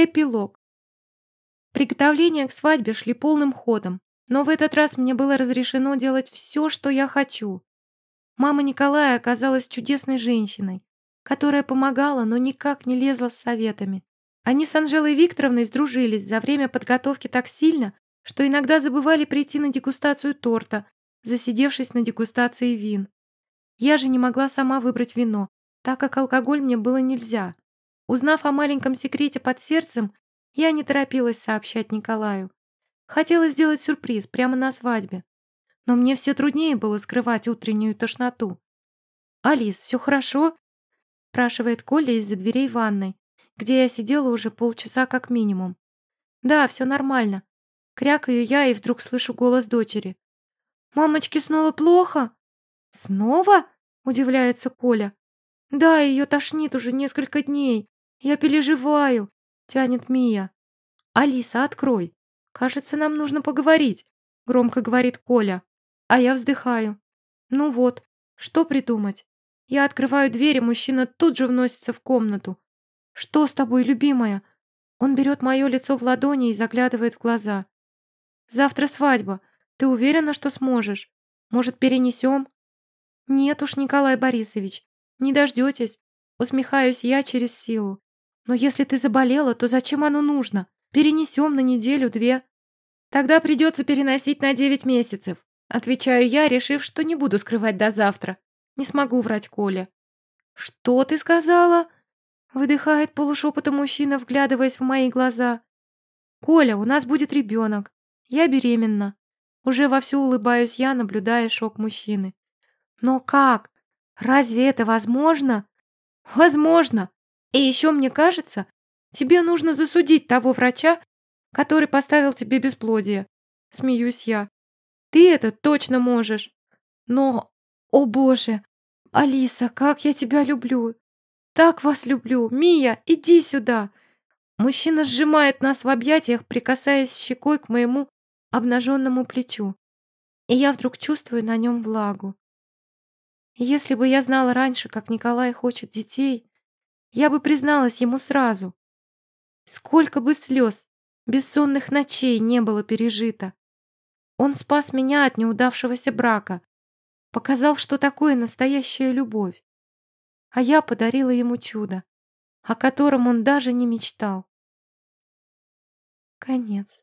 Эпилог. Приготовления к свадьбе шли полным ходом, но в этот раз мне было разрешено делать все, что я хочу. Мама Николая оказалась чудесной женщиной, которая помогала, но никак не лезла с советами. Они с Анжелой Викторовной сдружились за время подготовки так сильно, что иногда забывали прийти на дегустацию торта, засидевшись на дегустации вин. Я же не могла сама выбрать вино, так как алкоголь мне было нельзя. Узнав о маленьком секрете под сердцем, я не торопилась сообщать Николаю. Хотела сделать сюрприз прямо на свадьбе. Но мне все труднее было скрывать утреннюю тошноту. «Алис, все хорошо?» спрашивает Коля из-за дверей ванной, где я сидела уже полчаса как минимум. «Да, все нормально». Крякаю я и вдруг слышу голос дочери. «Мамочке снова плохо?» «Снова?» – удивляется Коля. «Да, ее тошнит уже несколько дней. Я переживаю», – тянет Мия. «Алиса, открой. Кажется, нам нужно поговорить», – громко говорит Коля. А я вздыхаю. «Ну вот, что придумать?» Я открываю дверь, и мужчина тут же вносится в комнату. «Что с тобой, любимая?» Он берет мое лицо в ладони и заглядывает в глаза. «Завтра свадьба. Ты уверена, что сможешь? Может, перенесем?» «Нет уж, Николай Борисович, не дождетесь», усмехаюсь я через силу. «Но если ты заболела, то зачем оно нужно? Перенесем на неделю-две». «Тогда придется переносить на девять месяцев», отвечаю я, решив, что не буду скрывать до завтра. Не смогу врать Коле. «Что ты сказала?» Выдыхает полушепотом мужчина, вглядываясь в мои глаза. «Коля, у нас будет ребенок. Я беременна». Уже вовсю улыбаюсь я, наблюдая шок мужчины. «Но как? Разве это возможно?» «Возможно. И еще мне кажется, тебе нужно засудить того врача, который поставил тебе бесплодие». Смеюсь я. «Ты это точно можешь. Но, о боже, «Алиса, как я тебя люблю! Так вас люблю! Мия, иди сюда!» Мужчина сжимает нас в объятиях, прикасаясь щекой к моему обнаженному плечу. И я вдруг чувствую на нем влагу. Если бы я знала раньше, как Николай хочет детей, я бы призналась ему сразу. Сколько бы слез, бессонных ночей не было пережито. Он спас меня от неудавшегося брака, Показал, что такое настоящая любовь. А я подарила ему чудо, о котором он даже не мечтал. Конец.